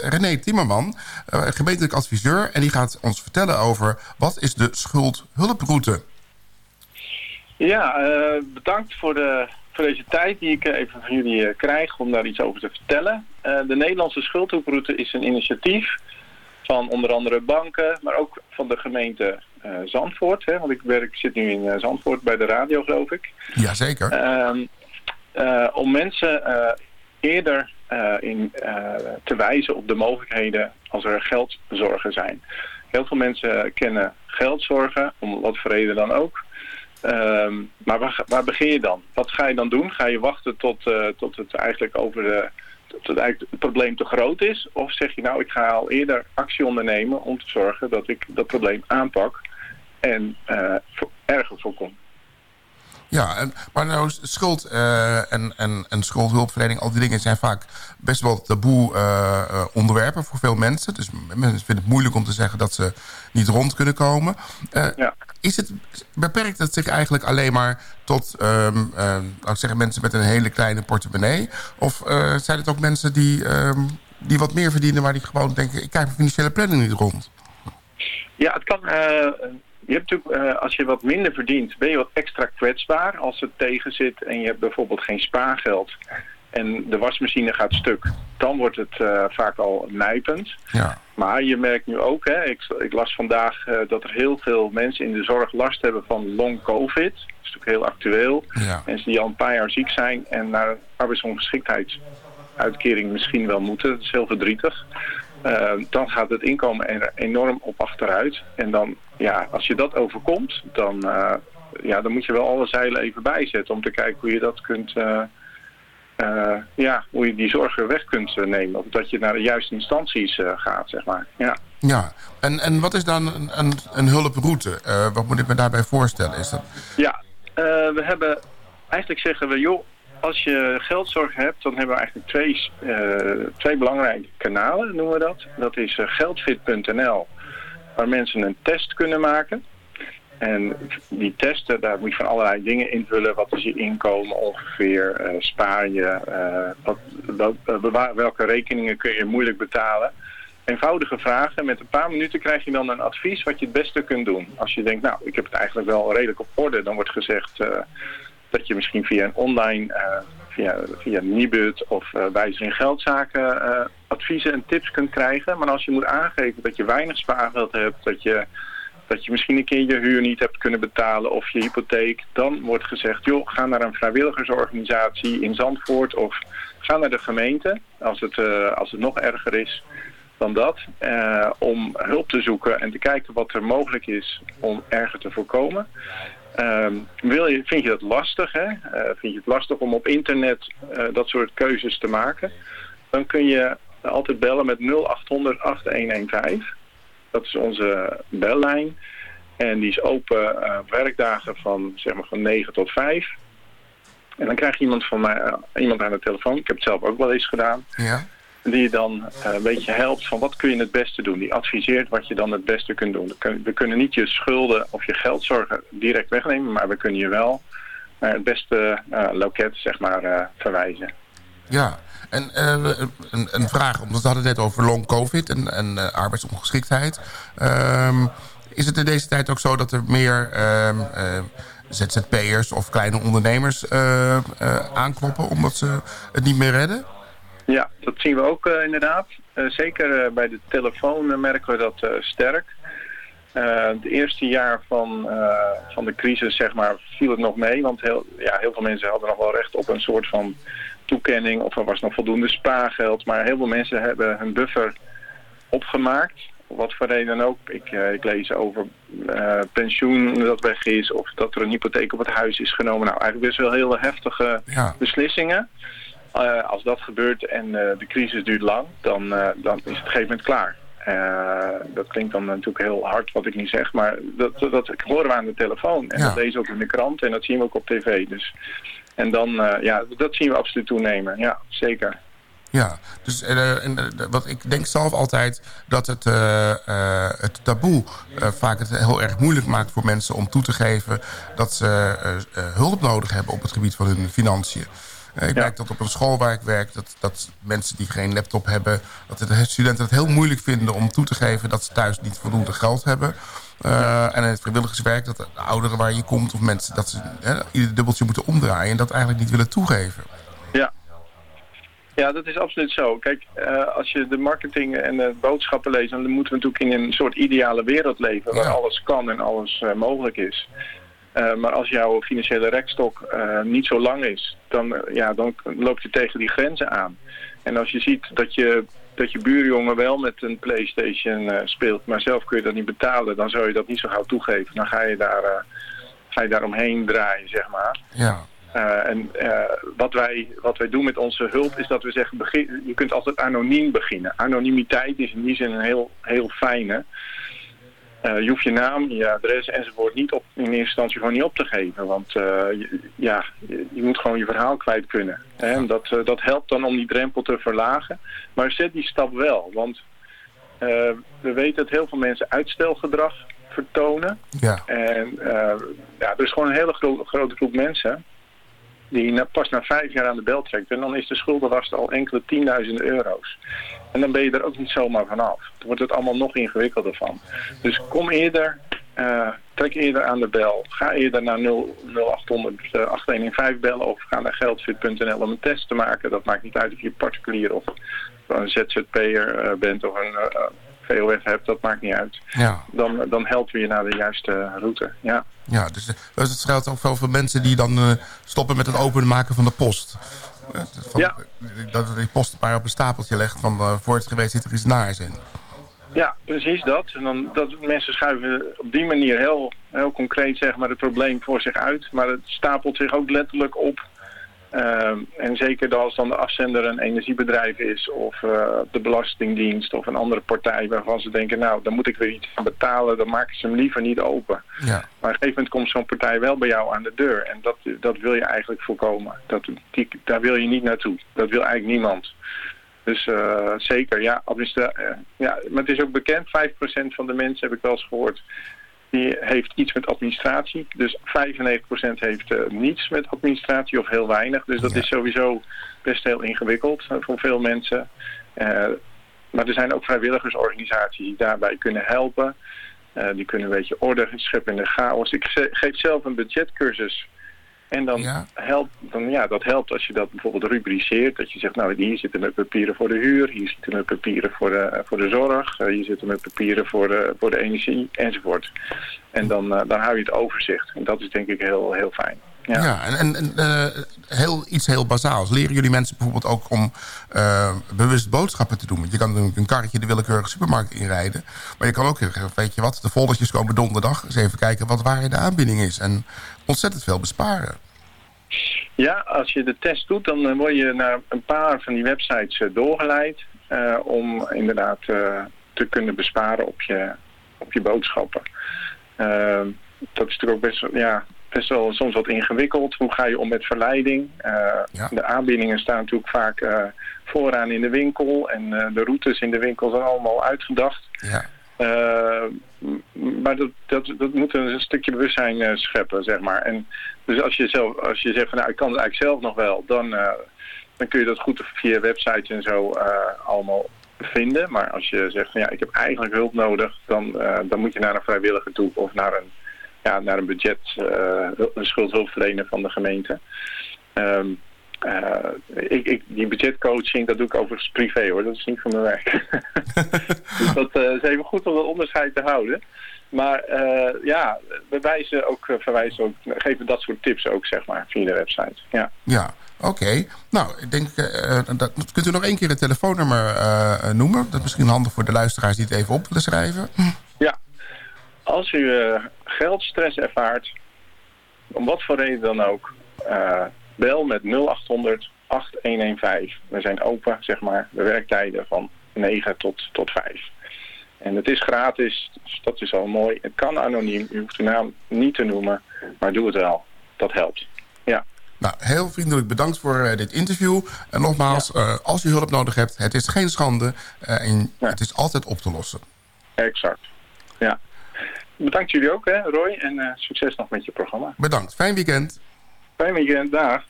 René Timmerman, gemeentelijk adviseur. En die gaat ons vertellen over wat is de schuldhulproute. Ja, bedankt voor, de, voor deze tijd die ik even van jullie krijg om daar iets over te vertellen. de Nederlandse schuldhulproute is een initiatief van onder andere banken, maar ook van de gemeente uh, Zandvoort. Hè, want ik werk, zit nu in Zandvoort bij de radio, geloof ik. Jazeker. Uh, om mensen eerder in, te wijzen op de mogelijkheden als er geldzorgen zijn. Heel veel mensen kennen geldzorgen, om wat voor reden dan ook. Ehm, maar waar, waar, begin je dan? Wat ga je dan doen? Ga je wachten tot, tot het eigenlijk over dat het, probleem te groot is? Of zeg je nou, ik ga al eerder actie ondernemen om te zorgen dat ik dat probleem aanpak en erger voorkom? Ja, en, maar nou, schuld uh, en, en, en schuldhulpverlening, al die dingen zijn vaak best wel taboe uh, onderwerpen voor veel mensen. Dus mensen vinden het moeilijk om te zeggen dat ze niet rond kunnen komen. ja. is het, beperkt het zich eigenlijk alleen maar tot um, ik zeggen, mensen met een hele kleine portemonnee? Of zijn het ook mensen die, um, die wat meer verdienen, waar die gewoon denken, ik krijg mijn financiële planning niet rond? Ja, het kan je hebt natuurlijk, uh, als je wat minder verdient, ben je wat extra kwetsbaar als het tegen zit en je hebt bijvoorbeeld geen spaargeld en de wasmachine gaat stuk. Dan wordt het uh, vaak al nijpend. Ja. Maar je merkt nu ook, hè, ik, ik las vandaag uh, dat er heel veel mensen in de zorg last hebben van long covid. Dat is natuurlijk heel actueel. Ja. Mensen die al een paar jaar ziek zijn en naar arbeidsongeschiktheidsuitkering misschien wel moeten. Dat is heel verdrietig. Uh, dan gaat het inkomen er enorm op achteruit. En dan, ja, als je dat overkomt, dan, uh, ja, dan moet je wel alle zeilen even bijzetten om te kijken hoe je dat kunt, uh, ja, hoe je die zorgen weg kunt nemen. Of dat je naar de juiste instanties gaat, zeg maar. Ja, ja. En, en wat is dan een, een, een hulproute? wat moet ik me daarbij voorstellen? Is dat... Ja, we hebben, eigenlijk zeggen we, joh, als je geldzorg hebt, dan hebben we eigenlijk twee, uh, twee belangrijke kanalen, noemen we dat. Dat is uh, geldfit.nl, waar mensen een test kunnen maken. En die testen, daar moet je van allerlei dingen invullen. Wat is je inkomen ongeveer? Uh, spaar je? Wat, wat, welke rekeningen kun je moeilijk betalen? Eenvoudige vragen. Met een paar minuten krijg je dan een advies wat je het beste kunt doen. Als je denkt, nou, ik heb het eigenlijk wel redelijk op orde. Dan wordt gezegd dat je misschien via een online, via, via of uh, Wijzer in Geldzaken uh, adviezen en tips kunt krijgen. Maar als je moet aangeven dat je weinig spaargeld hebt, dat je, dat je misschien een keer je huur niet hebt kunnen betalen of je hypotheek, dan wordt gezegd, joh, ga naar een vrijwilligersorganisatie in Zandvoort of ga naar de gemeente als het, als het nog erger is dan dat, om hulp te zoeken en te kijken wat er mogelijk is om erger te voorkomen. Um, wil je, vind je dat lastig? Hè? Uh, vind je het lastig om op internet uh, dat soort keuzes te maken? Dan kun je altijd bellen met 0800 8115. Dat is onze bellijn. En die is open uh, werkdagen van, zeg maar, van 9 tot 5. En dan krijg je iemand, van mij, iemand aan de telefoon. Ik heb het zelf ook wel eens gedaan. Ja die je dan uh, een beetje helpt van wat kun je het beste doen. Die adviseert wat je dan het beste kunt doen. We kunnen niet je schulden of je geldzorgen direct wegnemen, maar we kunnen je wel naar het beste uh, loket zeg maar, verwijzen. Ja, en een, een, vraag, omdat we hadden het net over long covid en, en arbeidsongeschiktheid. Um, is het in deze tijd ook zo dat er meer um, ZZP'ers of kleine ondernemers aankloppen omdat ze het niet meer redden? Ja, dat zien we ook uh, inderdaad. Uh, zeker uh, bij de telefoon merken we dat sterk. het eerste jaar van, van de crisis zeg maar, viel het nog mee. Want heel, ja, heel veel mensen hadden nog wel recht op een soort van toekenning. Of er was nog voldoende spaargeld. Maar heel veel mensen hebben hun buffer opgemaakt. Wat voor reden dan ook. Ik, ik lees over pensioen dat weg is. Of dat er een hypotheek op het huis is genomen. Nou, eigenlijk best wel hele heftige ja. beslissingen. Uh, als dat gebeurt en uh, de crisis duurt lang, dan, uh, dan is het op een gegeven moment klaar. dat klinkt dan natuurlijk heel hard wat ik niet zeg, maar dat, dat, dat horen we aan de telefoon. En ja. dat lezen we ook in de krant en dat zien we ook op tv. Dus. En dan, ja, dat zien we absoluut toenemen. Ja, zeker. Ja, dus en, wat ik denk zelf altijd dat het, het taboe vaak het heel erg moeilijk maakt voor mensen om toe te geven dat ze hulp nodig hebben op het gebied van hun financiën. Ik merk dat op een school waar ik werk... Dat, dat mensen die geen laptop hebben... dat de studenten het heel moeilijk vinden om toe te geven... dat ze thuis niet voldoende geld hebben... Uh, en het vrijwilligerswerk, dat de ouderen waar je komt... of mensen dat ze ieder dubbeltje moeten omdraaien... en dat eigenlijk niet willen toegeven. Ja, ja, dat is absoluut zo. Kijk, uh, als je de marketing en de boodschappen leest... dan moeten we natuurlijk in een soort ideale wereld leven... waar alles kan en alles uh, mogelijk is. Uh, maar als jouw financiële rekstok niet zo lang is... Dan, ja, dan loop je tegen die grenzen aan. En als je ziet dat je, dat je buurjongen wel met een Playstation speelt... maar zelf kun je dat niet betalen... dan zou je dat niet zo gauw toegeven. Dan ga je daar, ga je daar omheen draaien, zeg maar. Ja. En wat, wij, wat wij doen met onze hulp is dat we zeggen, begin, je kunt altijd anoniem beginnen. Anonimiteit is in die zin een heel, heel fijne. Uh, je hoeft je naam, je adres enzovoort niet op, in eerste instantie gewoon niet op te geven. Want je, ja, je, moet gewoon je verhaal kwijt kunnen. Hè? En dat, dat helpt dan om die drempel te verlagen. Maar zet die stap wel. Want we weten dat heel veel mensen uitstelgedrag vertonen. Ja. En ja, er is gewoon een hele gro grote groep mensen die pas na vijf jaar aan de bel trekt. En dan is de schuldenlast al enkele tienduizenden euro's. En dan ben je er ook niet zomaar vanaf. Dan wordt het allemaal nog ingewikkelder van. Dus kom eerder, uh, trek eerder aan de bel. Ga eerder naar 0800 uh, 8115 bellen of ga naar geldfit.nl om een test te maken. Dat maakt niet uit of je particulier of een ZZP'er uh, bent of een VOF hebt, dat maakt niet uit. Ja. Dan, dan helpen we je naar de juiste route. Ja. Ja, dus, dus het scheelt ook veel voor mensen die dan uh, stoppen met het openmaken van de post. Van, ja. Dat die post maar op een stapeltje legt van uh, voor het geweest zit er iets naars in. Ja, precies dat. En dan, dat mensen schuiven op die manier heel, heel concreet zeg maar, het probleem voor zich uit. Maar het stapelt zich ook letterlijk op en zeker als dan de afzender een energiebedrijf is of uh, de Belastingdienst of een andere partij waarvan ze denken, nou, dan moet ik weer iets aan betalen, dan maken ze hem liever niet open. Ja. Maar op een gegeven moment komt zo'n partij wel bij jou aan de deur en dat, dat wil je eigenlijk voorkomen. Dat, die, daar wil je niet naartoe. Dat wil eigenlijk niemand. Dus uh, zeker, ja, ja, maar het is ook bekend, 5% van de mensen, heb ik wel eens gehoord, die heeft iets met administratie. Dus 95% heeft uh, niets met administratie of heel weinig. Dus dat Ja. is sowieso best heel ingewikkeld uh, voor veel mensen. Uh, maar er zijn ook vrijwilligersorganisaties die daarbij kunnen helpen. Die kunnen een beetje orde scheppen in de chaos. Ik ge- geef zelf een budgetcursus. En dan Ja. helpt, dan, ja, dat helpt als je dat bijvoorbeeld rubriceert. Dat je zegt, nou hier zitten mijn papieren voor de huur. Hier zitten mijn papieren voor de, voor de zorg. Uh, hier zitten mijn papieren voor de, voor de energie enzovoort. En dan, dan hou je het overzicht. En dat is denk ik heel, heel fijn. Ja, Ja. en, en, eh, heel, iets heel bazaals. Leren jullie mensen bijvoorbeeld ook om eh, bewust boodschappen te doen? Want je kan natuurlijk een karretje de willekeurige supermarkt inrijden. Maar je kan ook zeggen, weet je wat, de foldertjes komen donderdag. Eens even kijken wat waar de aanbieding is. En ontzettend veel besparen. Ja, als je de test doet, dan eh, word je naar een paar van die websites doorgeleid. om inderdaad te kunnen besparen op je, op je boodschappen. Dat is natuurlijk ook best, wel- ja, best wel soms wat ingewikkeld. Hoe ga je om met verleiding? Eh, Ja. De aanbiedingen staan natuurlijk vaak eh, vooraan in de winkel. En eh, de routes in de winkel zijn allemaal uitgedacht. Ja, maar dat, dat, dat moet een stukje bewustzijn scheppen, zeg maar. En dus als je, zelf, als je zegt van nou, ik kan het eigenlijk zelf nog wel, dan, dan kun je dat goed via websites en zo allemaal vinden. Maar als je zegt van ja, ik heb eigenlijk hulp nodig, dan, dan moet je naar een vrijwilliger toe of naar een, ja, naar een budget, uh, een schuldhulpverlener van de gemeente. Um, uh, ik, ik, die budgetcoaching, dat doe ik overigens privé hoor. Dat is niet voor mijn werk. dus dat uh, is even goed om dat onderscheid te houden. Maar uh, ja, we wijzen ook, verwijzen ook, geven dat soort tips ook, zeg maar, via de website. Ja, ja oké. Okay. Nou, ik denk, dat, kunt u nog één keer het telefoonnummer noemen? Dat is misschien handig voor de luisteraars die het even op willen schrijven. Ja, als u geldstress ervaart, om wat voor reden dan ook, uh, bel met 0800 8115. We zijn open, zeg maar, de werktijden van 9 tot, tot 5. En het is gratis, dus dat is al mooi. Het kan anoniem, u hoeft uw naam niet te noemen, maar doe het wel. Dat helpt. Ja. Nou, heel vriendelijk bedankt voor uh, dit interview. En nogmaals, ja. uh, als u hulp nodig hebt, het is geen schande uh, en ja. het is altijd op te lossen. Exact, ja. Bedankt jullie ook, hè, Roy, en succes nog met je programma. Bedankt. Fijn weekend. Fijn weekend, dag.